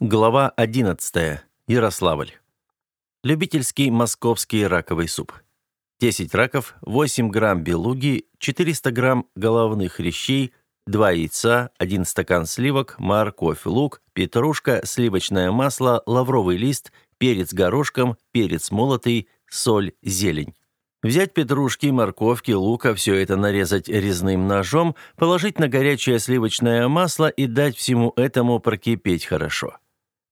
Глава 11. Ярославль. Любительский московский раковый суп. 10 раков, 8 грамм белуги, 400 грамм головных хрящей, 2 яйца, 1 стакан сливок, морковь, лук, петрушка, сливочное масло, лавровый лист, перец горошком, перец молотый, соль, зелень. Взять петрушки, морковки, лука, все это нарезать резным ножом, положить на горячее сливочное масло и дать всему этому прокипеть хорошо.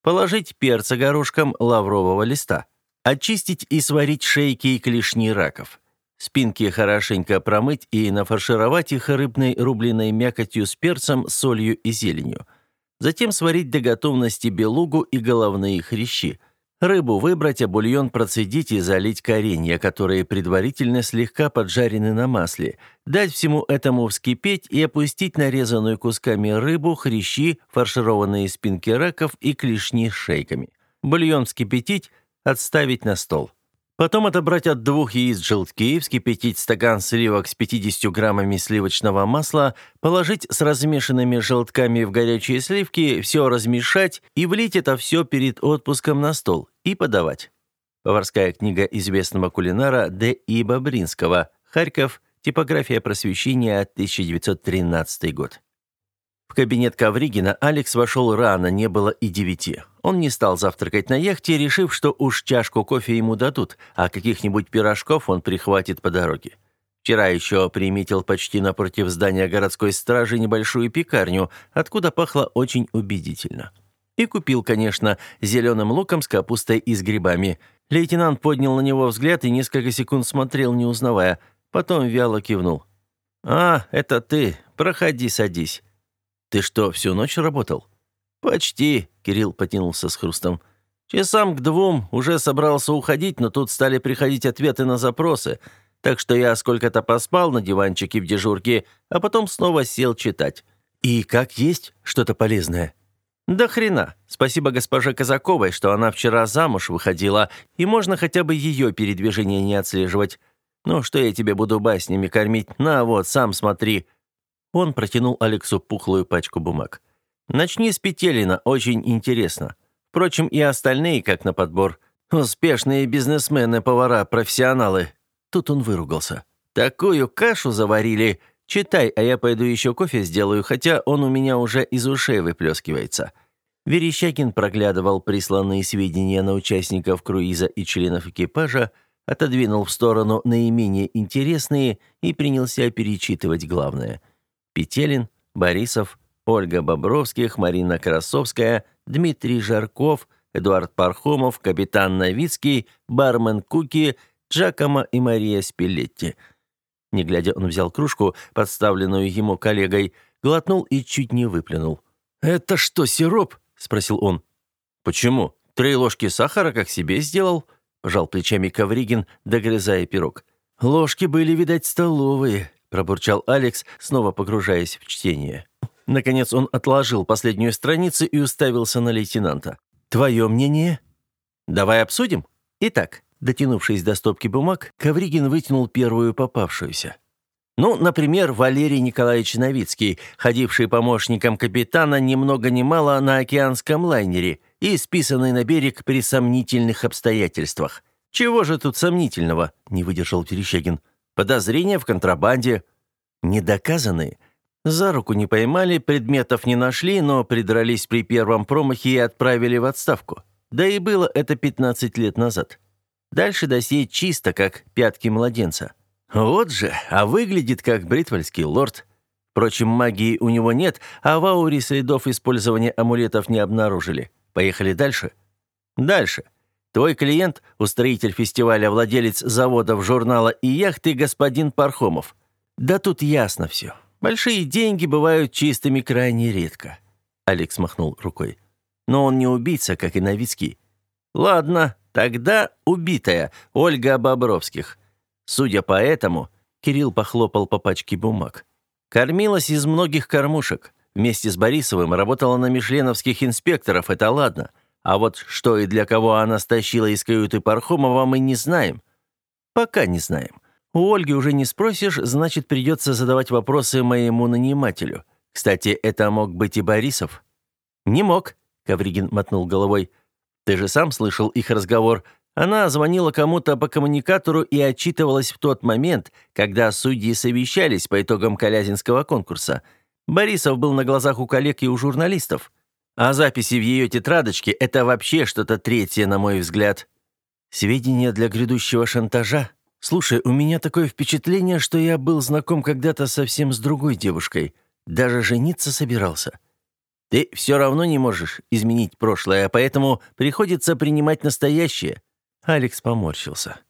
Положить перца горошком лаврового листа. Очистить и сварить шейки и клешни раков. Спинки хорошенько промыть и нафаршировать их рыбной рубленой мякотью с перцем, солью и зеленью. Затем сварить до готовности белугу и головные хрящи. Рыбу выбрать, а бульон процедить и залить коренья, которые предварительно слегка поджарены на масле. Дать всему этому вскипеть и опустить нарезанную кусками рыбу, хрящи, фаршированные спинки раков и клешни с шейками. Бульон вскипятить, отставить на стол. Потом отобрать от двух яиц желтки, вскипятить стакан сливок с 50 граммами сливочного масла, положить с размешанными желтками в горячие сливки, все размешать и влить это все перед отпуском на стол и подавать. Поварская книга известного кулинара Д. И. Бобринского «Харьков. Типография просвещения. 1913 год». В кабинет Ковригина Алекс вошел рано, не было и девяти. Он не стал завтракать на яхте, решив, что уж чашку кофе ему дадут, а каких-нибудь пирожков он прихватит по дороге. Вчера еще приметил почти напротив здания городской стражи небольшую пекарню, откуда пахло очень убедительно. И купил, конечно, зеленым луком с капустой и с грибами. Лейтенант поднял на него взгляд и несколько секунд смотрел, не узнавая. Потом вяло кивнул. «А, это ты. Проходи, садись». «Ты что, всю ночь работал?» «Почти», — Кирилл потянулся с хрустом. «Часам к двум уже собрался уходить, но тут стали приходить ответы на запросы, так что я сколько-то поспал на диванчике в дежурке, а потом снова сел читать». «И как есть что-то полезное?» «Да хрена. Спасибо госпоже Казаковой, что она вчера замуж выходила, и можно хотя бы ее передвижение не отслеживать. Ну, что я тебе буду баснями кормить? На вот, сам смотри. Он протянул Алексу пухлую пачку бумаг. «Начни с Петелина, очень интересно. Впрочем, и остальные, как на подбор. Успешные бизнесмены, повара, профессионалы». Тут он выругался. «Такую кашу заварили. Читай, а я пойду еще кофе сделаю, хотя он у меня уже из ушей выплескивается». Верещагин проглядывал присланные сведения на участников круиза и членов экипажа, отодвинул в сторону наименее интересные и принялся перечитывать главное – Петелин, Борисов, Ольга Бобровских, Марина Красовская, Дмитрий Жарков, Эдуард Пархомов, капитан Новицкий, бармен Куки, Джакомо и Мария Спилетти. Не глядя, он взял кружку, подставленную ему коллегой, глотнул и чуть не выплюнул. «Это что, сироп?» — спросил он. «Почему? Три ложки сахара как себе сделал?» — пожал плечами Ковригин, догрызая пирог. «Ложки были, видать, столовые пробурчал Алекс, снова погружаясь в чтение. Наконец он отложил последнюю страницу и уставился на лейтенанта. «Твое мнение?» «Давай обсудим?» Итак, дотянувшись до стопки бумаг, Ковригин вытянул первую попавшуюся. Ну, например, Валерий Николаевич Новицкий, ходивший помощником капитана ни много ни мало на океанском лайнере и списанный на берег при сомнительных обстоятельствах. «Чего же тут сомнительного?» — не выдержал Терещагин. Подозрения в контрабанде. Недоказанные. За руку не поймали, предметов не нашли, но придрались при первом промахе и отправили в отставку. Да и было это 15 лет назад. Дальше досье чисто, как пятки младенца. Вот же, а выглядит как бритвальский лорд. Впрочем, магии у него нет, а в ауре следов использования амулетов не обнаружили. Поехали дальше? Дальше. Твой клиент, устроитель фестиваля, владелец заводов, журнала и яхты, господин Пархомов. Да тут ясно все. Большие деньги бывают чистыми крайне редко. Алекс махнул рукой. Но он не убийца, как и Новицкий. Ладно, тогда убитая Ольга Бобровских. Судя по этому, Кирилл похлопал по пачке бумаг. Кормилась из многих кормушек. Вместе с Борисовым работала на мишленовских инспекторов, это ладно. А вот что и для кого она стащила из каюты Пархомова, мы не знаем. Пока не знаем. У Ольги уже не спросишь, значит, придется задавать вопросы моему нанимателю. Кстати, это мог быть и Борисов. Не мог. Ковригин мотнул головой. «Ты же сам слышал их разговор. Она звонила кому-то по коммуникатору и отчитывалась в тот момент, когда судьи совещались по итогам Калязинского конкурса. Борисов был на глазах у коллег и у журналистов. А записи в ее тетрадочке – это вообще что-то третье, на мой взгляд. Сведения для грядущего шантажа? Слушай, у меня такое впечатление, что я был знаком когда-то совсем с другой девушкой. Даже жениться собирался. Ты все равно не можешь изменить прошлое, поэтому приходится принимать настоящее. Алекс поморщился.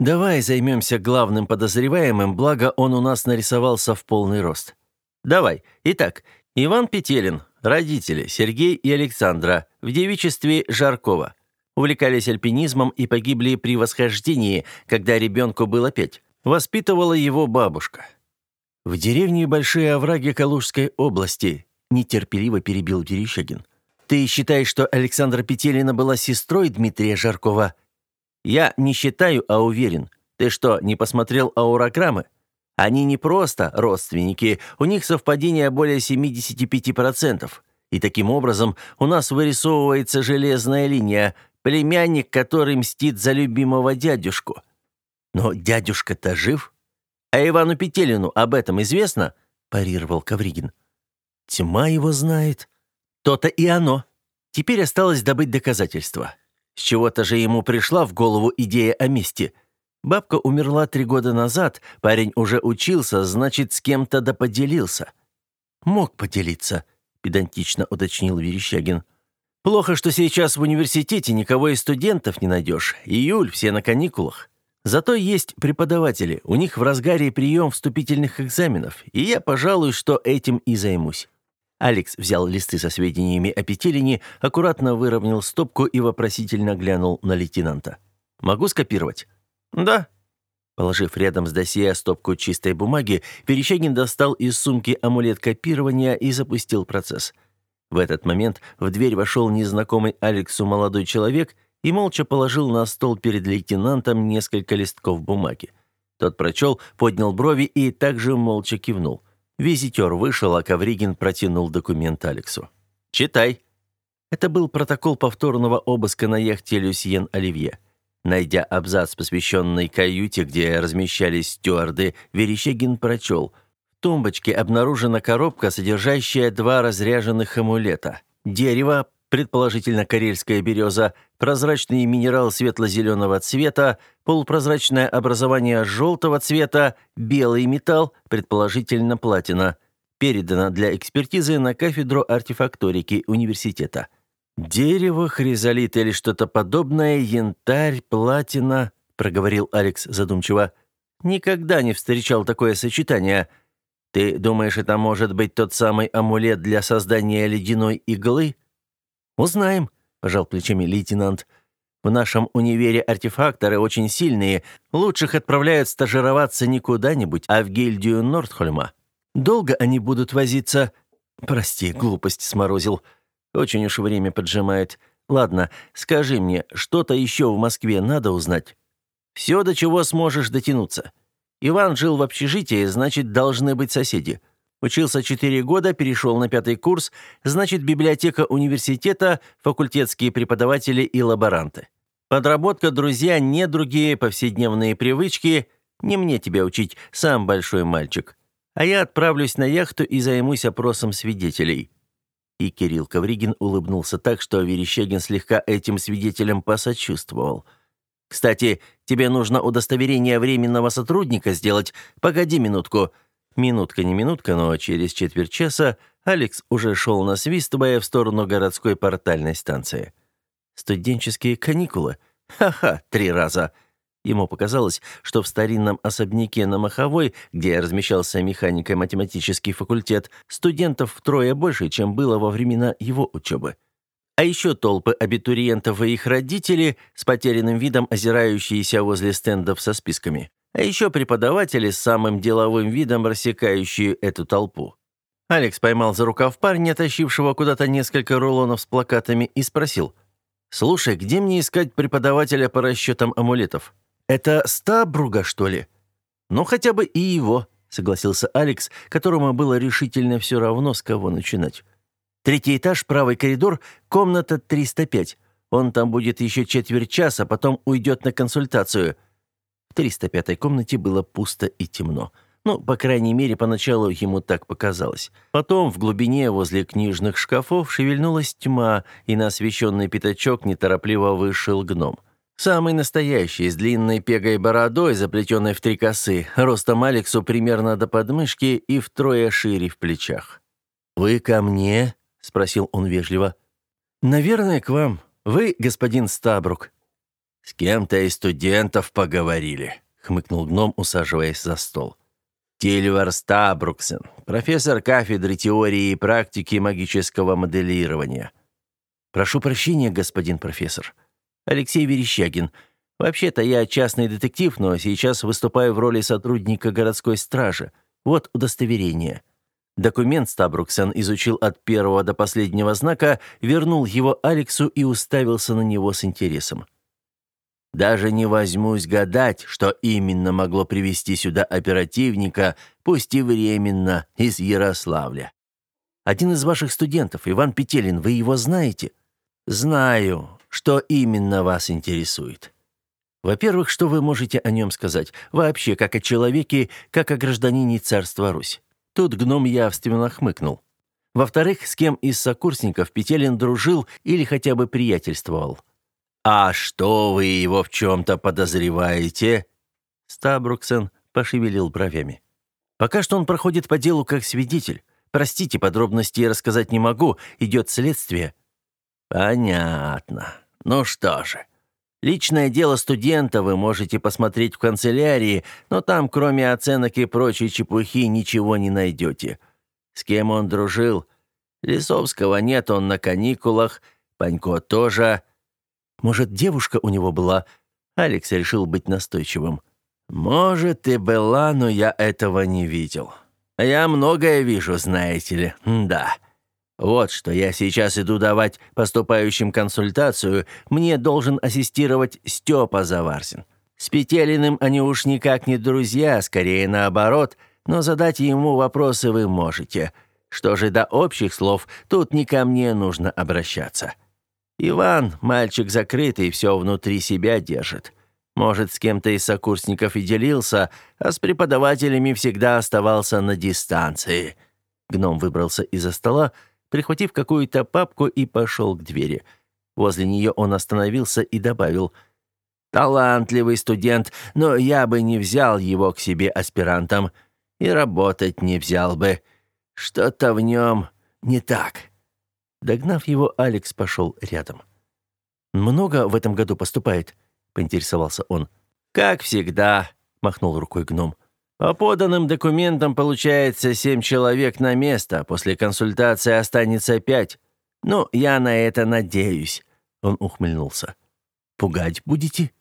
«Давай займемся главным подозреваемым, благо он у нас нарисовался в полный рост. Давай. Итак, Иван Петелин, родители Сергей и Александра, в девичестве Жаркова. Увлекались альпинизмом и погибли при восхождении, когда ребенку было пять. Воспитывала его бабушка. В деревне Большие овраги Калужской области нетерпеливо перебил Верещагин. «Ты считаешь, что Александра Петелина была сестрой Дмитрия Жаркова?» «Я не считаю, а уверен. Ты что, не посмотрел аурограммы? Они не просто родственники, у них совпадение более 75%. И таким образом у нас вырисовывается железная линия, племянник, который мстит за любимого дядюшку. Но дядюшка-то жив? А Ивану Петелину об этом известно?» – парировал Кавригин. Тьма его знает. То-то и оно. Теперь осталось добыть доказательства. С чего-то же ему пришла в голову идея о мести. Бабка умерла три года назад, парень уже учился, значит, с кем-то да поделился. «Мог поделиться», — педантично уточнил Верещагин. «Плохо, что сейчас в университете никого из студентов не найдешь. Июль, все на каникулах. Зато есть преподаватели, у них в разгаре прием вступительных экзаменов, и я, пожалуй, что этим и займусь. Алекс взял листы со сведениями о Петелине, аккуратно выровнял стопку и вопросительно глянул на лейтенанта. «Могу скопировать?» «Да». Положив рядом с досье стопку чистой бумаги, Перещагин достал из сумки амулет копирования и запустил процесс. В этот момент в дверь вошел незнакомый Алексу молодой человек и молча положил на стол перед лейтенантом несколько листков бумаги. Тот прочел, поднял брови и также молча кивнул. Визитер вышел, а Ковригин протянул документ Алексу. «Читай». Это был протокол повторного обыска на яхте «Люсьен Оливье». Найдя абзац, посвященный каюте, где размещались стюарды, Верещагин прочел. Тумбочке обнаружена коробка, содержащая два разряженных амулета. Дерево, предположительно карельская береза, прозрачный минерал светло-зеленого цвета, полупрозрачное образование желтого цвета, белый металл, предположительно платина. Передано для экспертизы на кафедру артефакторики университета. «Дерево, хризолит или что-то подобное, янтарь, платина», — проговорил Алекс задумчиво. «Никогда не встречал такое сочетание. Ты думаешь, это может быть тот самый амулет для создания ледяной иглы?» «Узнаем», — пожал плечами лейтенант. «В нашем универе артефакторы очень сильные. Лучших отправляют стажироваться не куда-нибудь, а в гильдию Нортхольма. Долго они будут возиться...» «Прости, глупость сморозил. Очень уж время поджимает. Ладно, скажи мне, что-то еще в Москве надо узнать?» «Все, до чего сможешь дотянуться. Иван жил в общежитии, значит, должны быть соседи. Учился четыре года, перешел на пятый курс, значит, библиотека университета, факультетские преподаватели и лаборанты. Подработка, друзья, не другие повседневные привычки. Не мне тебя учить, сам большой мальчик. А я отправлюсь на яхту и займусь опросом свидетелей». И Кирилл Ковригин улыбнулся так, что Верещагин слегка этим свидетелям посочувствовал. «Кстати, тебе нужно удостоверение временного сотрудника сделать. Погоди минутку». Минутка не минутка, но через четверть часа Алекс уже шел насвистывая в сторону городской портальной станции. Студенческие каникулы? Ха-ха, три раза. Ему показалось, что в старинном особняке на Маховой, где размещался механико-математический факультет, студентов втрое больше, чем было во времена его учебы. А еще толпы абитуриентов и их родители с потерянным видом озирающиеся возле стендов со списками. А еще преподаватели с самым деловым видом рассекающие эту толпу. Алекс поймал за рукав парня, тащившего куда-то несколько рулонов с плакатами, и спросил. «Слушай, где мне искать преподавателя по расчетам амулетов? Это Стабруга, что ли?» «Ну, хотя бы и его», — согласился Алекс, которому было решительно все равно, с кого начинать. Третий этаж, правый коридор, комната 305. Он там будет еще четверть часа, потом уйдет на консультацию». В 305-й комнате было пусто и темно. Ну, по крайней мере, поначалу ему так показалось. Потом в глубине возле книжных шкафов шевельнулась тьма, и на освещенный пятачок неторопливо вышел гном. Самый настоящий, с длинной пегой бородой, заплетенной в три косы, ростом Алексу примерно до подмышки и втрое шире в плечах. «Вы ко мне?» — спросил он вежливо. «Наверное, к вам. Вы, господин Стабрук». «С кем-то из студентов поговорили», — хмыкнул гном, усаживаясь за стол. Тильвар Стабруксен, профессор кафедры теории и практики магического моделирования. Прошу прощения, господин профессор. Алексей Верещагин. Вообще-то я частный детектив, но сейчас выступаю в роли сотрудника городской стражи. Вот удостоверение. Документ Стабруксен изучил от первого до последнего знака, вернул его Алексу и уставился на него с интересом. Даже не возьмусь гадать, что именно могло привести сюда оперативника, пусть и временно, из Ярославля. Один из ваших студентов, Иван Петелин, вы его знаете? Знаю. Что именно вас интересует? Во-первых, что вы можете о нем сказать? Вообще, как о человеке, как о гражданине царства Русь. Тут гном явственно хмыкнул. Во-вторых, с кем из сокурсников Петелин дружил или хотя бы приятельствовал? «А что вы его в чем-то подозреваете?» Стабруксен пошевелил бровями. «Пока что он проходит по делу как свидетель. Простите, подробности я рассказать не могу. Идет следствие». «Понятно. Ну что же. Личное дело студента вы можете посмотреть в канцелярии, но там, кроме оценок и прочей чепухи, ничего не найдете. С кем он дружил? Лисовского нет, он на каникулах. Панько тоже. Может, девушка у него была? Алекс решил быть настойчивым. Может, и была, но я этого не видел. Я многое вижу, знаете ли. Да. Вот что я сейчас иду давать поступающим консультацию, мне должен ассистировать Степа Заварзин. С Петелиным они уж никак не друзья, скорее наоборот, но задать ему вопросы вы можете. Что же до общих слов, тут не ко мне нужно обращаться. Иван — мальчик закрытый, все внутри себя держит. Может, с кем-то из сокурсников и делился, а с преподавателями всегда оставался на дистанции. Гном выбрался из-за стола, прихватив какую-то папку и пошел к двери. Возле нее он остановился и добавил «Талантливый студент, но я бы не взял его к себе аспирантом. И работать не взял бы. Что-то в нем не так». Догнав его, Алекс пошел рядом. «Много в этом году поступает?» — поинтересовался он. «Как всегда», — махнул рукой гном. «По поданным документам получается семь человек на место, после консультации останется пять. Ну, я на это надеюсь», — он ухмыльнулся. «Пугать будете?»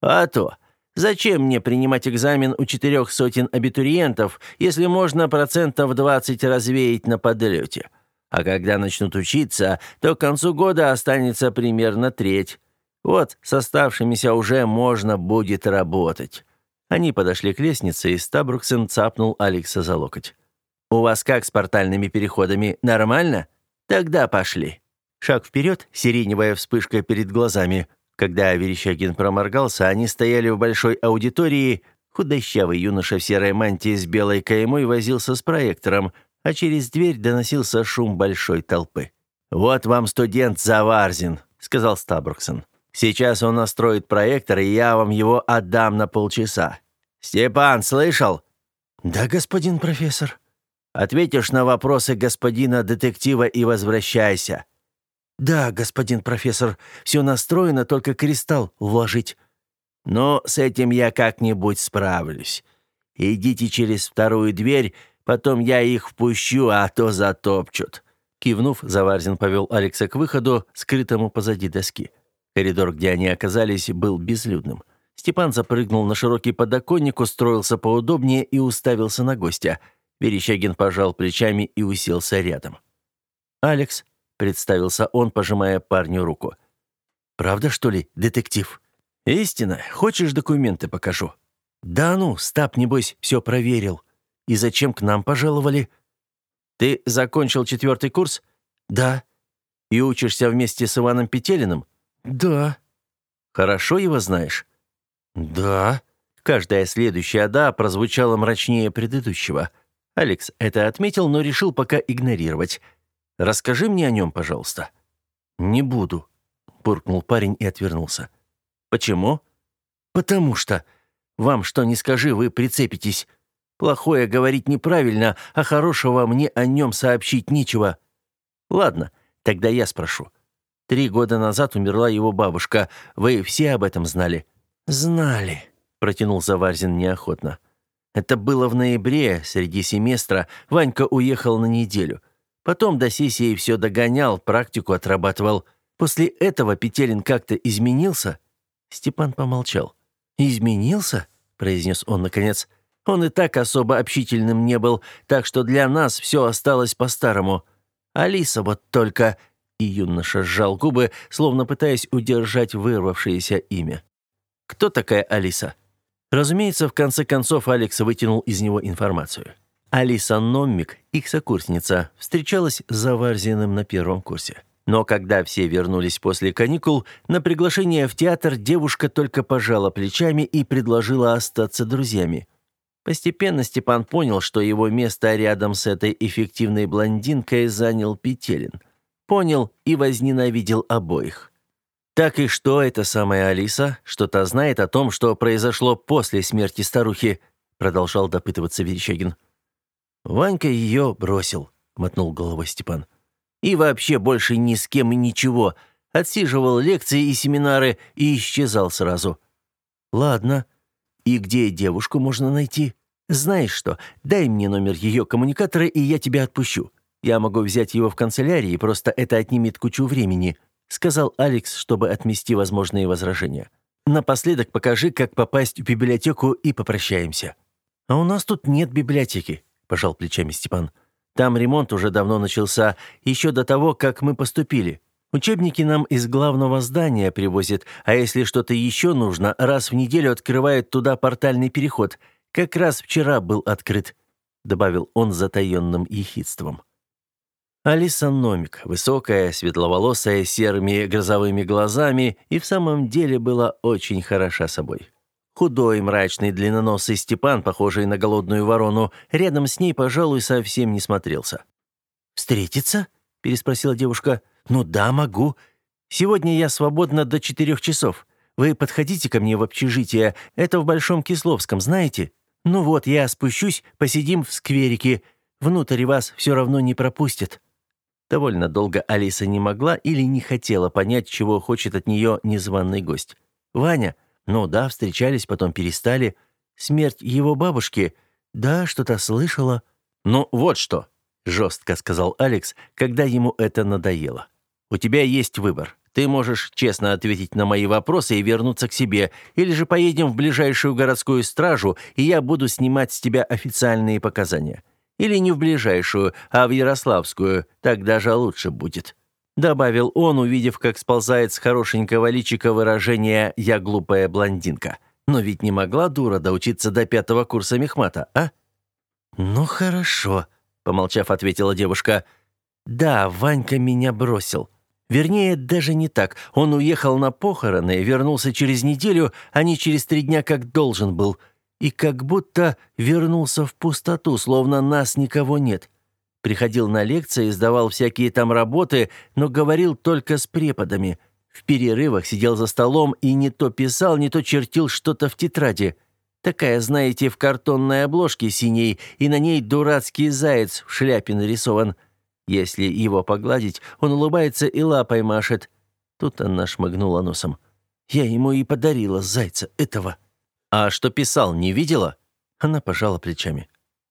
«А то. Зачем мне принимать экзамен у четырех сотен абитуриентов, если можно процентов двадцать развеять на подлете?» А когда начнут учиться, то к концу года останется примерно треть. Вот с оставшимися уже можно будет работать». Они подошли к лестнице, и Стабруксен цапнул Алекса за локоть. «У вас как с портальными переходами? Нормально? Тогда пошли». Шаг вперед, сиреневая вспышка перед глазами. Когда Верещагин проморгался, они стояли в большой аудитории. Худощавый юноша в серой мантии с белой каймой возился с проектором – а через дверь доносился шум большой толпы. «Вот вам студент Заварзин», — сказал Стабруксон. «Сейчас он настроит проектор, и я вам его отдам на полчаса. Степан, слышал?» «Да, господин профессор». «Ответишь на вопросы господина детектива и возвращайся». «Да, господин профессор, все настроено, только кристалл вложить». «Ну, с этим я как-нибудь справлюсь. Идите через вторую дверь, Потом я их впущу, а то затопчут». Кивнув, Заварзин повел Алекса к выходу, скрытому позади доски. Коридор, где они оказались, был безлюдным. Степан запрыгнул на широкий подоконник, устроился поудобнее и уставился на гостя. Верещагин пожал плечами и уселся рядом. «Алекс», — представился он, пожимая парню руку. «Правда, что ли, детектив?» «Истина. Хочешь, документы покажу?» «Да ну, Стаб, небось, все проверил». И зачем к нам пожаловали?» «Ты закончил четвертый курс?» Да. И учишься вместе с Иваном Петелиным? Да. Хорошо его знаешь? Да. Каждая следующая «да» прозвучала мрачнее предыдущего. Алекс это отметил, но решил пока игнорировать. «Расскажи мне о нем, пожалуйста». «Не буду», — буркнул парень и отвернулся. «Почему?» «Потому что. Вам что не скажи, вы прицепитесь. Плохое говорить неправильно, а хорошего мне о нем сообщить нечего». «Ладно, тогда я спрошу. Три года назад умерла его бабушка. Вы все об этом знали?» «Знали», — протянул Заварзин неохотно. «Это было в ноябре, среди семестра. Ванька уехал на неделю. Потом до сессии все догонял, практику отрабатывал. После этого Петелин как-то изменился?» Степан помолчал. «Изменился?» — произнес он наконец. «Он и так особо общительным не был, так что для нас все осталось по-старому. Алиса вот только...» И юноша сжал губы, словно пытаясь удержать вырвавшееся имя. «Кто такая Алиса?» Разумеется, в конце концов Алекс вытянул из него информацию. Алиса Номмик, их сокурсница, встречалась с Заварзиным на первом курсе. Но когда все вернулись после каникул, на приглашение в театр девушка только пожала плечами и предложила остаться друзьями. Постепенно Степан понял, что его место рядом с этой эффективной блондинкой занял Петелин. Понял и возненавидел обоих. Так и что эта самая Алиса что-то знает о том, что произошло после смерти старухи, продолжал допытываться Верещагин. Ванька ее бросил, мотнул головой Степан. И вообще больше ни с кем ничего. Отсиживал лекции и семинары и исчезал сразу. Ладно. И где девушку можно найти? Знаешь что, дай мне номер ее коммуникатора, и я тебя отпущу. Я могу взять его в канцелярии, просто это отнимет кучу времени», — сказал Алекс, чтобы отмести возможные возражения. «Напоследок покажи, как попасть в библиотеку и попрощаемся». «А у нас тут нет библиотеки», — пожал плечами Степан. Там ремонт уже давно начался, еще до того, как мы поступили. Учебники нам из главного здания привозят, а если что-то еще нужно, раз в неделю открывают туда портальный переход. Как раз вчера был открыт», — добавил он с затаенным ехидством. Алиса Номик, высокая, светловолосая, серыми грозовыми глазами, и в самом деле была очень хороша собой. Худой, мрачный, длинноносый Степан, похожий на голодную ворону, рядом с ней, пожалуй, совсем не смотрелся. «Встретиться?» — переспросила девушка. «Ну да, могу. Сегодня я свободна до четырех часов. Вы подходите ко мне в общежитие. Это в Большом Кисловском, знаете? Ну вот, я спущусь, посидим в скверике. Внутрь вас все равно не пропустят». Довольно долго Алиса не могла или не хотела понять, чего хочет от нее незваный гость. «Ваня, ну да, встречались, потом перестали. Смерть его бабушки. Да, что-то слышала. Ну вот что, жестко сказал Алекс, когда ему это надоело. У тебя есть выбор. Ты можешь честно ответить на мои вопросы и вернуться к себе, или же поедем в ближайшую городскую стражу, и я буду снимать с тебя официальные показания. Или не в ближайшую, а в Ярославскую, так даже лучше будет добавил он, увидев, как сползает с хорошенького личика выражение «я глупая блондинка». Но ведь не могла дура доучиться до пятого курса мехмата, а? «Ну хорошо», — помолчав, ответила девушка. «Да, Ванька меня бросил. Вернее, даже не так. Он уехал на похороны, вернулся через неделю, а не через три дня, как должен был. И как будто вернулся в пустоту, словно нас никого нет. Приходил на лекции, сдавал всякие там работы, но говорил только с преподами. В перерывах сидел за столом и не то писал, не то чертил что-то в тетради. Такая, знаете, в картонной обложке синей, и на ней дурацкий заяц в шляпе нарисован. Если его погладить, он улыбается и лапой машет. Тут она шмыгнула носом. Я ему и подарила зайца этого. А что писал, не видела? Она пожала плечами.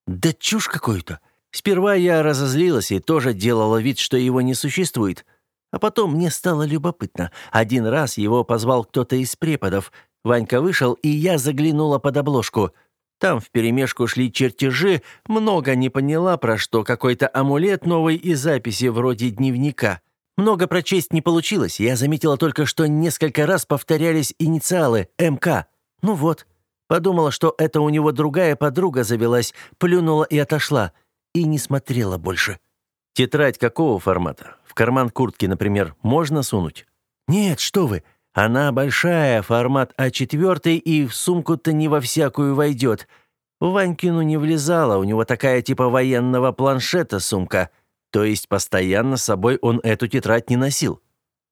Да чушь какую-то. Сперва я разозлилась и тоже делала вид, что его не существует. А потом мне стало любопытно. Один раз его позвал кто-то из преподов. Ванька вышел, и я заглянула под обложку. Там вперемешку шли чертежи, много не поняла про что, какой-то амулет новый и записи вроде дневника. Много прочесть не получилось, я заметила только, что несколько раз повторялись инициалы МК. Ну вот. Подумала, что это у него другая подруга завелась, плюнула и отошла — и не смотрела больше. Тетрадь какого формата? В карман куртки, например, можно сунуть? Нет, что вы. Она большая, формат А4, и в сумку-то не во всякую войдет. Ванькину не влезала, у него такая типа военного планшета сумка. То есть постоянно с собой он эту тетрадь не носил.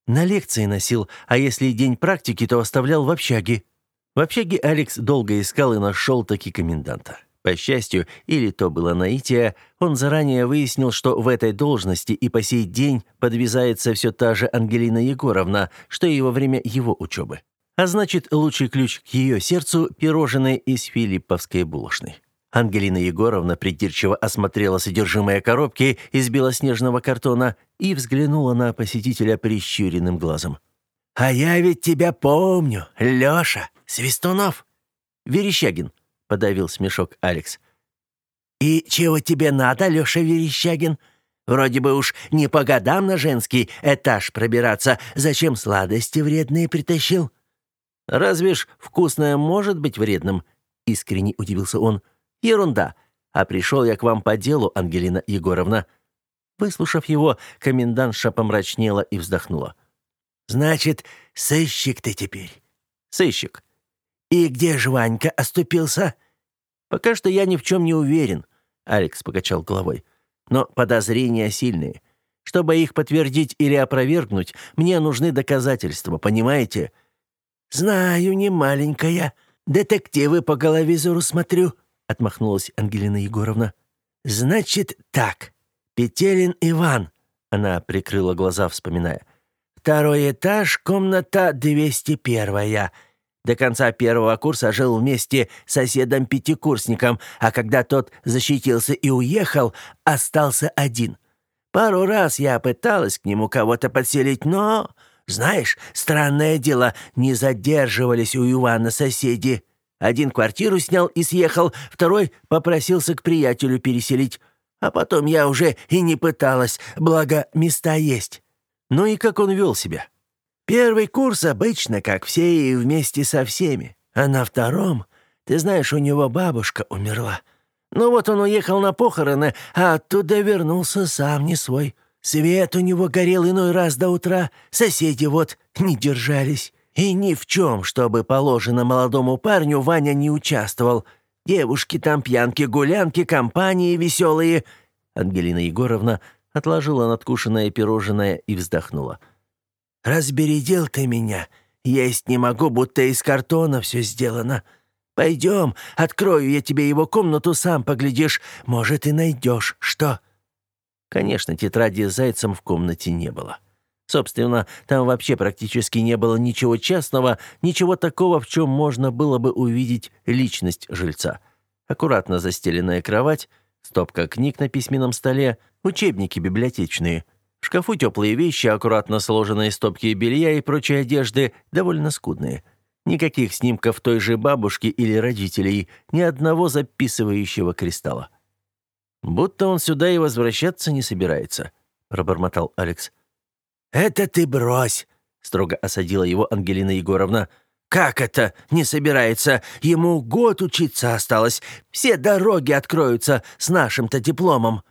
На лекции носил, а если день практики, то оставлял в общаге. В общаге Алекс долго искал и нашел таки коменданта. По счастью, или то было наитие, он заранее выяснил, что в этой должности и по сей день подвязается все та же Ангелина Егоровна, что и во время его учебы. А значит, лучший ключ к ее сердцу – пирожные из филипповской булочной. Ангелина Егоровна придирчиво осмотрела содержимое коробки из белоснежного картона и взглянула на посетителя прищуренным глазом. «А я ведь тебя помню, Лёша, Свистунов!» «Верещагин», подавил смешок Алекс. «И чего тебе надо, Лёша Верещагин? Вроде бы уж не по годам на женский этаж пробираться, зачем сладости вредные притащил?» «Разве ж вкусное может быть вредным?» — искренне удивился он. «Ерунда. А пришел я к вам по делу, Ангелина Егоровна». Выслушав его, комендантша помрачнела и вздохнула. «Значит, сыщик ты теперь?» «Сыщик». «И где ж Ванька оступился?» Пока что я ни в чем не уверен, Алекс покачал головой. Но подозрения сильные. Чтобы их подтвердить или опровергнуть, мне нужны доказательства, понимаете? Знаю, не маленькая. Детективы по головизору смотрю, отмахнулась Ангелина Егоровна. Значит, так. Петелин Иван. Она прикрыла глаза, вспоминая. Второй этаж, комната 201. До конца первого курса жил вместе с соседом-пятикурсником, а когда тот защитился и уехал, остался один. Пару раз я пыталась к нему кого-то подселить, но, знаешь, странное дело, не задерживались у Ивана соседи. Один квартиру снял и съехал, второй попросился к приятелю переселить. А потом я уже и не пыталась, благо места есть. Ну и как он вел себя? Первый курс обычно, как все и вместе со всеми. А на втором, ты знаешь, у него бабушка умерла. Ну вот он уехал на похороны, а оттуда вернулся сам не свой. Свет у него горел иной раз до утра, соседи вот не держались. И ни в чем, чтобы положено молодому парню, Ваня не участвовал. Девушки там пьянки, гулянки, компании веселые. Ангелина Егоровна отложила надкушенное пирожное и вздохнула. — Разбередил ты меня. Есть не могу, будто из картона все сделано. Пойдем, открою я тебе его комнату, сам поглядишь. Может, и найдешь. Что?» Конечно, тетради с зайцем в комнате не было. Собственно, там вообще практически не было ничего частного, ничего такого, в чем можно было бы увидеть личность жильца. Аккуратно застеленная кровать, стопка книг на письменном столе, учебники библиотечные — в шкафу теплые вещи, аккуратно сложенные стопки белья и прочей одежды, довольно скудные. Никаких снимков той же бабушки или родителей, ни одного записывающего кристалла. «Будто он сюда и возвращаться не собирается», — пробормотал Алекс. «Это ты брось», — строго осадила его Ангелина Егоровна. «Как это не собирается? Ему год учиться осталось. Все дороги откроются с нашим-то дипломом».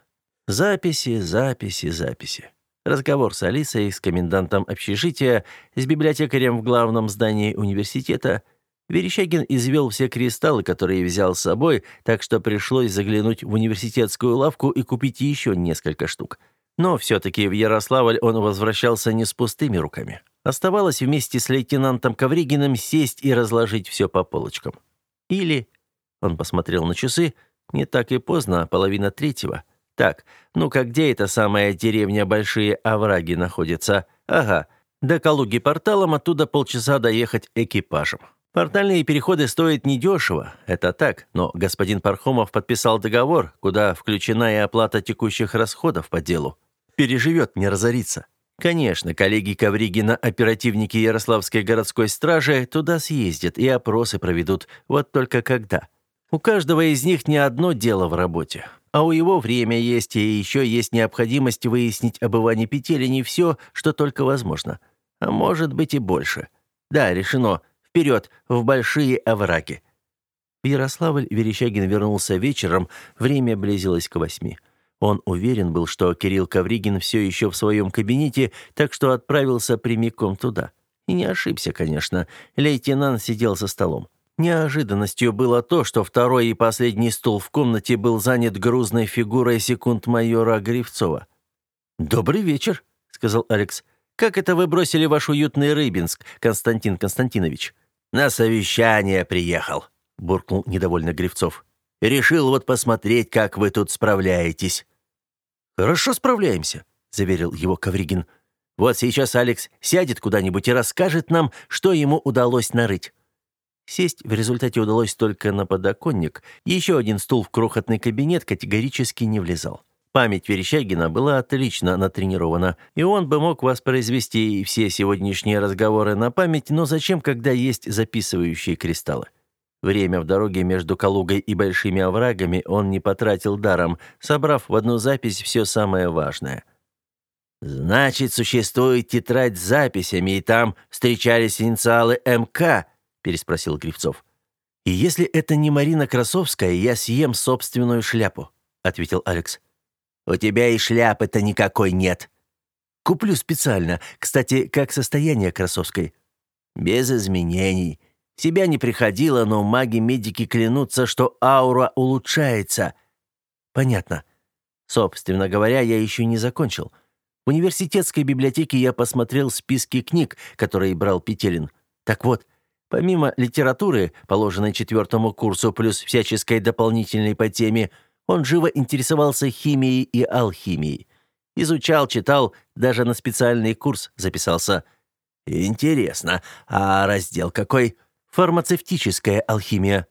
Записи, записи, записи. Разговор с Алисой, с комендантом общежития, с библиотекарем в главном здании университета. Верещагин извел все кристаллы, которые взял с собой, так что пришлось заглянуть в университетскую лавку и купить еще несколько штук. Но все-таки в Ярославль он возвращался не с пустыми руками. Оставалось вместе с лейтенантом Ковригиным сесть и разложить все по полочкам. Или, он посмотрел на часы, не так и поздно, а половина третьего – так, ну-ка, где эта самая деревня Большие Овраги находится? Ага, до Калуги порталом, оттуда полчаса доехать экипажем. Портальные переходы стоят недешево, это так, но господин Пархомов подписал договор, куда включена и оплата текущих расходов по делу. Переживет, не разорится. Конечно, коллеги Ковригина, оперативники Ярославской городской стражи, туда съездят и опросы проведут, вот только когда. У каждого из них не одно дело в работе. А у его время есть, и еще есть необходимость выяснить об Иване Петелине все, что только возможно. А может быть и больше. Да, решено. Вперед, в большие овраги. В Ярославль Верещагин вернулся вечером, время близилось к восьми. Он уверен был, что Кирилл Ковригин все еще в своем кабинете, так что отправился прямиком туда. И не ошибся, конечно. Лейтенант сидел за столом. Неожиданностью было то, что второй и последний стул в комнате был занят грузной фигурой секунд-майора Гривцова. «Добрый вечер», — сказал Алекс. «Как это вы бросили ваш уютный Рыбинск, Константин Константинович?» «На совещание приехал», — буркнул недовольно Гривцов. «Решил вот посмотреть, как вы тут справляетесь». «Хорошо справляемся», — заверил его Ковригин. «Вот сейчас Алекс сядет куда-нибудь и расскажет нам, что ему удалось нарыть». Сесть в результате удалось только на подоконник. Еще один стул в крохотный кабинет категорически не влезал. Память Верещагина была отлично натренирована, и он бы мог воспроизвести все сегодняшние разговоры на память, но зачем, когда есть записывающие кристаллы? Время в дороге между Калугой и Большими оврагами он не потратил даром, собрав в одну запись все самое важное. «Значит, существует тетрадь с записями, и там встречались инициалы МК», — переспросил Гривцов. «И если это не Марина Красовская, я съем собственную шляпу», — ответил Алекс. «У тебя и шляпы-то никакой нет». «Куплю специально. Кстати, как состояние Красовской?» «Без изменений. Себя не приходило, но маги-медики клянутся, что аура улучшается. Понятно. Собственно говоря, я еще не закончил. В университетской библиотеке я посмотрел списки книг, которые брал Петелин. Так вот, помимо литературы, положенной четвертому курсу, плюс всяческой дополнительной по теме, он живо интересовался химией и алхимией. Изучал, читал, даже на специальный курс записался. Интересно, а раздел какой? Фармацевтическая алхимия.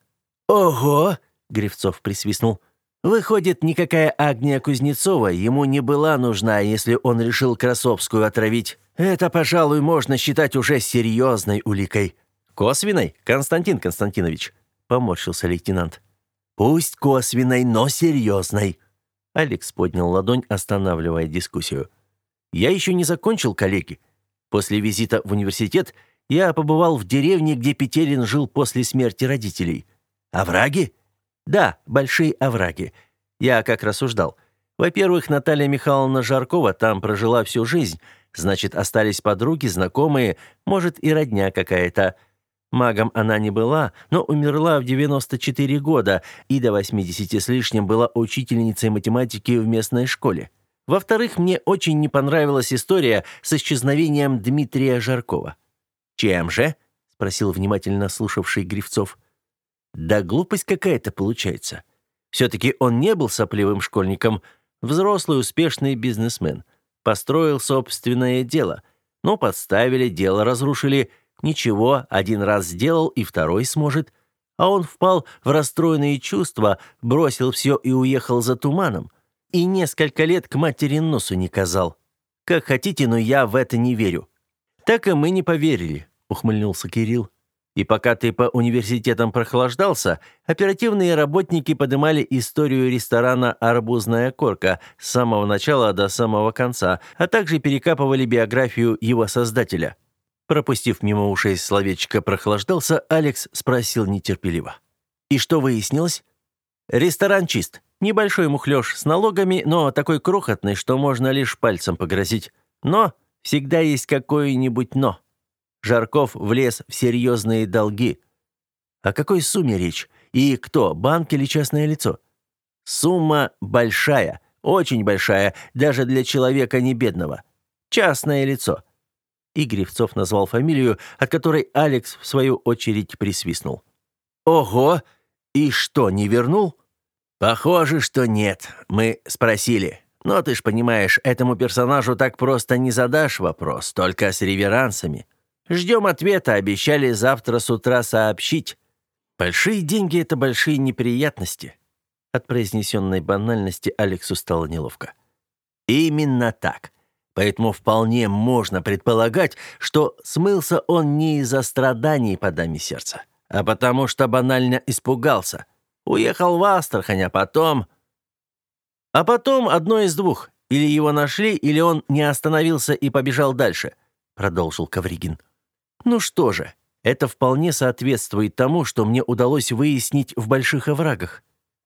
Ого, Гривцов присвистнул. Выходит, никакая Агния Кузнецова ему не была нужна, если он решил Красовскую отравить. Это, пожалуй, можно считать уже серьезной уликой. Косвенной, Константин Константинович, поморщился лейтенант. Пусть косвенной, но серьезной. Алекс поднял ладонь, останавливая дискуссию. Я еще не закончил, коллеги. После визита в университет я побывал в деревне, где Петерин жил после смерти родителей. Овраги? Да, большие овраги. Я как рассуждал. Во-первых, Наталья Михайловна Жаркова там прожила всю жизнь, значит, остались подруги, знакомые, может, и родня какая-то. Магом она не была, но умерла в 94 года и до 80 с лишним была учительницей математики в местной школе. Во-вторых, мне очень не понравилась история с исчезновением Дмитрия Жаркова. «Чем же?» — спросил внимательно слушавший Гривцов. «Да глупость какая-то получается. Все-таки он не был сопливым школьником, взрослый успешный бизнесмен. Построил собственное дело. Но подставили, дело разрушили. Ничего, один раз сделал и второй сможет. А он впал в расстроенные чувства, бросил все и уехал за туманом. И несколько лет к матери носу не казал. Как хотите, но я в это не верю. Так и мы не поверили ухмыльнулся Кирилл. И пока ты по университетам прохлаждался, оперативные работники поднимали историю ресторана «Арбузная корка» с самого начала до самого конца, а также перекапывали биографию его создателя. Пропустив мимо ушей словечко «прохлаждался», Алекс спросил нетерпеливо. «И что выяснилось?» «Ресторан чист. Небольшой мухлёж с налогами, но такой крохотный, что можно лишь пальцем погрозить. Но всегда есть какое-нибудь «но». Жарков влез в серьезные долги. О какой сумме речь? И кто, банк или частное лицо? Сумма большая, очень большая, даже для человека не бедного. Частное лицо. И Гривцов назвал фамилию, от которой Алекс, в свою очередь, присвистнул. «Ого! И что, не вернул?» «Похоже, что нет. Мы спросили. Но ты ж понимаешь, этому персонажу так просто не задашь вопрос, только с реверансами. Ждем ответа, обещали завтра с утра сообщить. Большие деньги — это большие неприятности. От произнесенной банальности Алексу стало неловко. Именно так. Поэтому вполне можно предполагать, что смылся он не из-за страданий по даме сердца, а потому что банально испугался. Уехал в Астрахань, а потом... А потом одно из двух. Или его нашли, или он не остановился и побежал дальше, продолжил Ковригин. Ну что же, это вполне соответствует тому, что мне удалось выяснить в больших оврагах.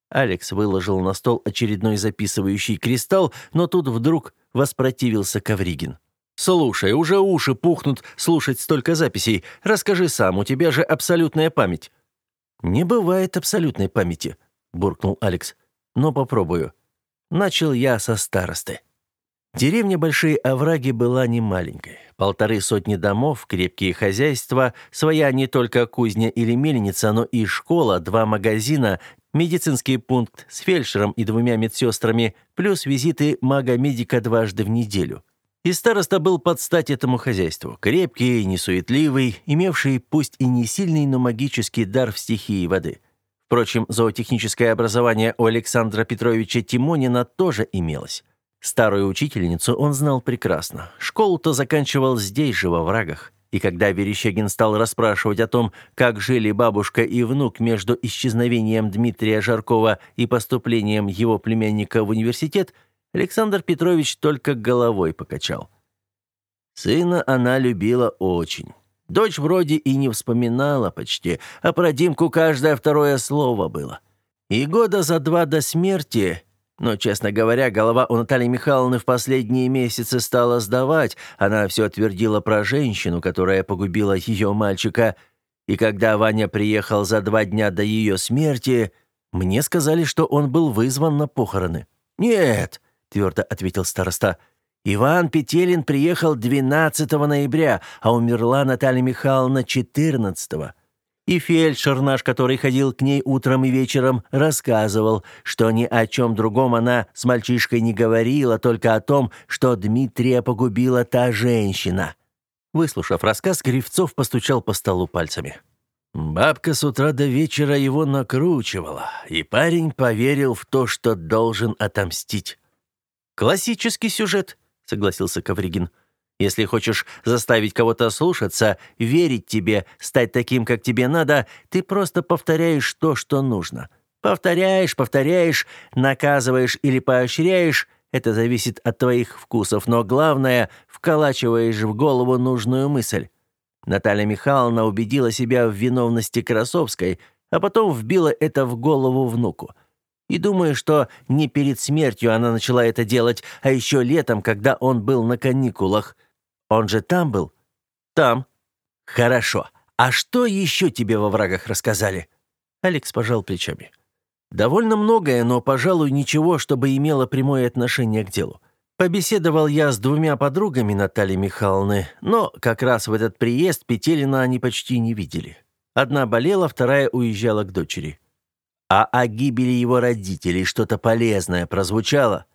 Алекс выложил на стол очередной записывающий кристалл, но тут вдруг воспротивился Ковригин. «Слушай, уже уши пухнут слушать столько записей. Расскажи сам, у тебя же абсолютная память». «Не бывает абсолютной памяти», — буркнул Алекс. «Но попробую». Начал я со старосты. Деревня Большие Овраги была не маленькой. Полторы сотни домов, крепкие хозяйства, своя не только кузня или мельница, но и школа, два магазина, медицинский пункт с фельдшером и двумя медсестрами, плюс визиты мага-медика дважды в неделю. И староста был под стать этому хозяйству. Крепкий, несуетливый, имевший пусть и не сильный, но магический дар в стихии воды. Впрочем, зоотехническое образование у Александра Петровича Тимонина тоже имелось. Старую учительницу он знал прекрасно. Школу-то заканчивал здесь же, во врагах. И когда Верещагин стал расспрашивать о том, как жили бабушка и внук между исчезновением Дмитрия Жаркова и поступлением его племянника в университет, Александр Петрович только головой покачал. Сына она любила очень. Дочь вроде и не вспоминала почти, а про Димку каждое второе слово было. И года за два до смерти но, честно говоря, голова у Натальи Михайловны в последние месяцы стала сдавать. Она все твердила про женщину, которая погубила ее мальчика. И когда Ваня приехал за два дня до ее смерти, мне сказали, что он был вызван на похороны. «Нет», — твердо ответил староста, — «Иван Петелин приехал 12 ноября, а умерла Наталья Михайловна 14 -го. И фельдшер наш, который ходил к ней утром и вечером, рассказывал, что ни о чем другом она с мальчишкой не говорила, только о том, что Дмитрия погубила та женщина. Выслушав рассказ, Кривцов постучал по столу пальцами. Бабка с утра до вечера его накручивала, и парень поверил в то, что должен отомстить. «Классический сюжет», — согласился Ковригин. Если хочешь заставить кого-то слушаться, верить тебе, стать таким, как тебе надо, ты просто повторяешь то, что нужно. Повторяешь, повторяешь, наказываешь или поощряешь, это зависит от твоих вкусов, но главное, вколачиваешь в голову нужную мысль. Наталья Михайловна убедила себя в виновности Красовской, а потом вбила это в голову внуку. И думаю, что не перед смертью она начала это делать, а еще летом, когда он был на каникулах. Он же там был? Там. Хорошо. А что еще тебе во врагах рассказали? Алекс пожал плечами. Довольно многое, но, пожалуй, ничего, чтобы имело прямое отношение к делу. Побеседовал я с двумя подругами Натальи Михайловны, но как раз в этот приезд Петелина они почти не видели. Одна болела, вторая уезжала к дочери. А о гибели его родителей что-то полезное прозвучало?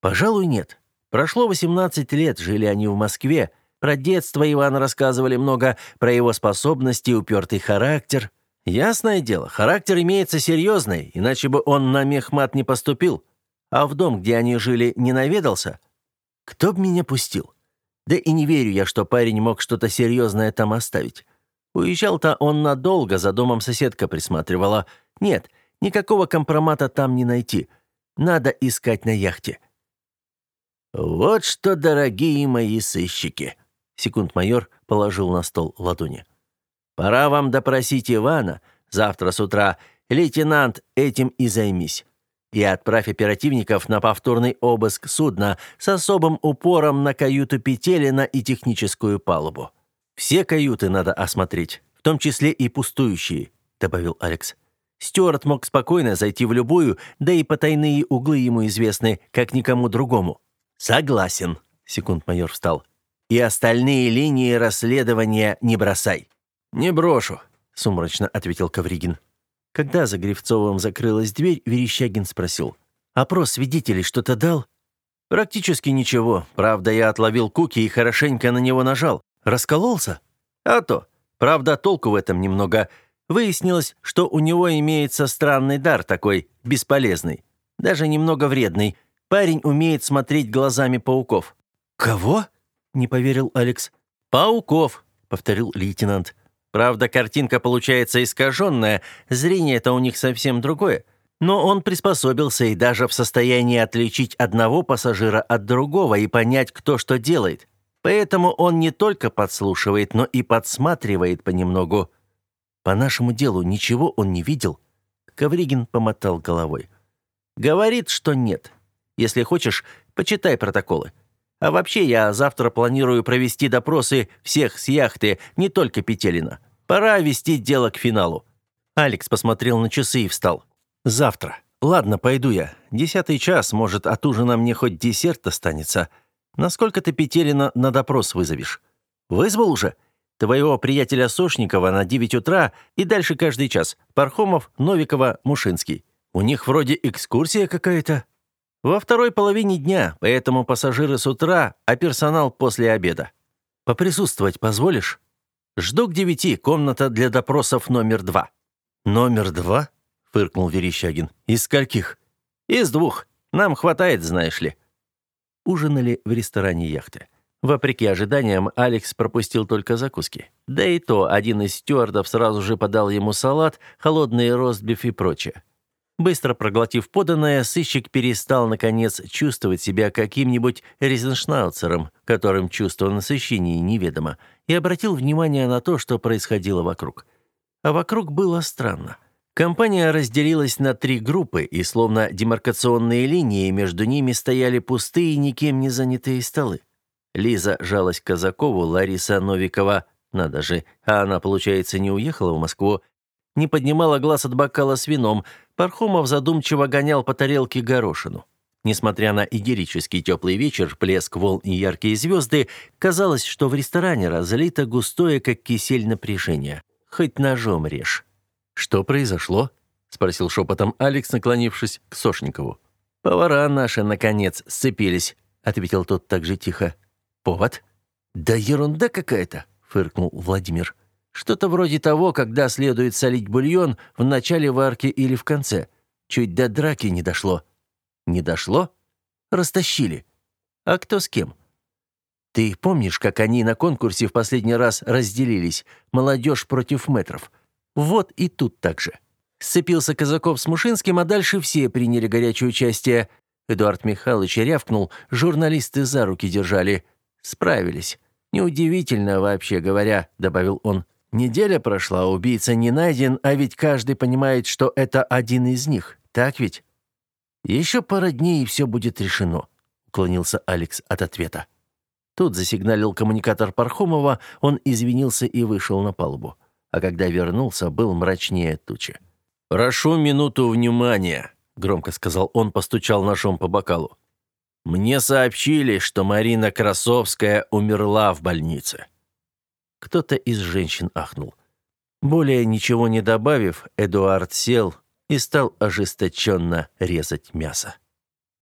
Пожалуй, нет. Прошло 18 лет, жили они в Москве. Про детство Ивана рассказывали много, про его способности, упертый характер. Ясное дело, характер имеется серьезный, иначе бы он на мехмат не поступил. А в дом, где они жили, не наведался? Кто б меня пустил? Да и не верю я, что парень мог что-то серьезное там оставить. Уезжал-то он надолго, за домом соседка присматривала. Нет, никакого компромата там не найти. Надо искать на яхте. «Вот что, дорогие мои сыщики!» Секунд-майор положил на стол ладони. «Пора вам допросить Ивана. Завтра с утра, лейтенант, этим и займись. И отправь оперативников на повторный обыск судна с особым упором на каюту Петелина и техническую палубу. Все каюты надо осмотреть, в том числе и пустующие», — добавил Алекс. Стюарт мог спокойно зайти в любую, да и потайные углы ему известны, как никому другому. «Согласен», — секунд-майор встал. «И остальные линии расследования не бросай». «Не брошу», — сумрачно ответил Ковригин. Когда за Гривцовым закрылась дверь, Верещагин спросил. «Опрос свидетелей что-то дал?» «Практически ничего. Правда, я отловил Куки и хорошенько на него нажал. Раскололся?» «А то. Правда, толку в этом немного. Выяснилось, что у него имеется странный дар такой, бесполезный. Даже немного вредный. Парень умеет смотреть глазами пауков». «Кого?» — не поверил Алекс. «Пауков», — повторил лейтенант. «Правда, картинка получается искаженная, зрение-то у них совсем другое. Но он приспособился и даже в состоянии отличить одного пассажира от другого и понять, кто что делает. Поэтому он не только подслушивает, но и подсматривает понемногу. По нашему делу ничего он не видел». Ковригин помотал головой. Говорит, что нет. Если хочешь, почитай протоколы. А вообще, я завтра планирую провести допросы всех с яхты, не только Петелина. Пора вести дело к финалу. Алекс посмотрел на часы и встал. Завтра. Ладно, пойду я. Десятый час, может, от ужина мне хоть десерт останется. Насколько ты Петелина на допрос вызовешь? Вызвал уже? Твоего приятеля Сошникова на 9 утра и дальше каждый час. Пархомов, Новикова, Мушинский. У них вроде экскурсия какая-то. Во второй половине дня, поэтому пассажиры с утра, а персонал после обеда. Поприсутствовать позволишь? Жду к девяти, комната для допросов номер два. Номер два? Фыркнул Верещагин. Из скольких? Из двух. Нам хватает, знаешь ли. Ужинали в ресторане яхты. Вопреки ожиданиям, Алекс пропустил только закуски. Да и то один из стюардов сразу же подал ему салат, холодный ростбиф и прочее. Быстро проглотив поданное, сыщик перестал, наконец, чувствовать себя каким-нибудь резеншнауцером, которым чувство насыщения неведомо, и обратил внимание на то, что происходило вокруг. А вокруг было странно. Компания разделилась на три группы, и словно демаркационные линии между ними стояли пустые, никем не занятые столы. Лиза жалась Казакову, Лариса Новикова, надо же, а она, получается, не уехала в Москву, не поднимала глаз от бокала с вином, Пархомов задумчиво гонял по тарелке горошину. Несмотря на идиллический теплый вечер, плеск волн и яркие звезды, казалось, что в ресторане разлито густое, как кисель, напряжение. Хоть ножом режь. «Что произошло?» — спросил шепотом Алекс, наклонившись к Сошникову. «Повара наши, наконец, сцепились», — ответил тот так же тихо. Повод? Да ерунда какая-то, фыркнул Владимир. Что-то вроде того, когда следует солить бульон в начале варки или в конце. Чуть до драки не дошло. Не дошло? Растащили. А кто с кем? Ты помнишь, как они на конкурсе в последний раз разделились? Молодежь против метров. Вот и тут так же. Сцепился Казаков с Мушинским, а дальше все приняли горячее участие. Эдуард Михайлович рявкнул, журналисты за руки держали. Справились. Неудивительно, вообще говоря, добавил он. Неделя прошла, убийца не найден, а ведь каждый понимает, что это один из них. Так ведь? Еще пара дней и все будет решено, уклонился Алекс от ответа. Тут засигналил коммуникатор Пархомова, он извинился и вышел на палубу. А когда вернулся, был мрачнее тучи. «Прошу минуту внимания», — громко сказал он, постучал ножом по бокалу. Мне сообщили, что Марина Красовская умерла в больнице. Кто-то из женщин ахнул. Более ничего не добавив, Эдуард сел и стал ожесточенно резать мясо.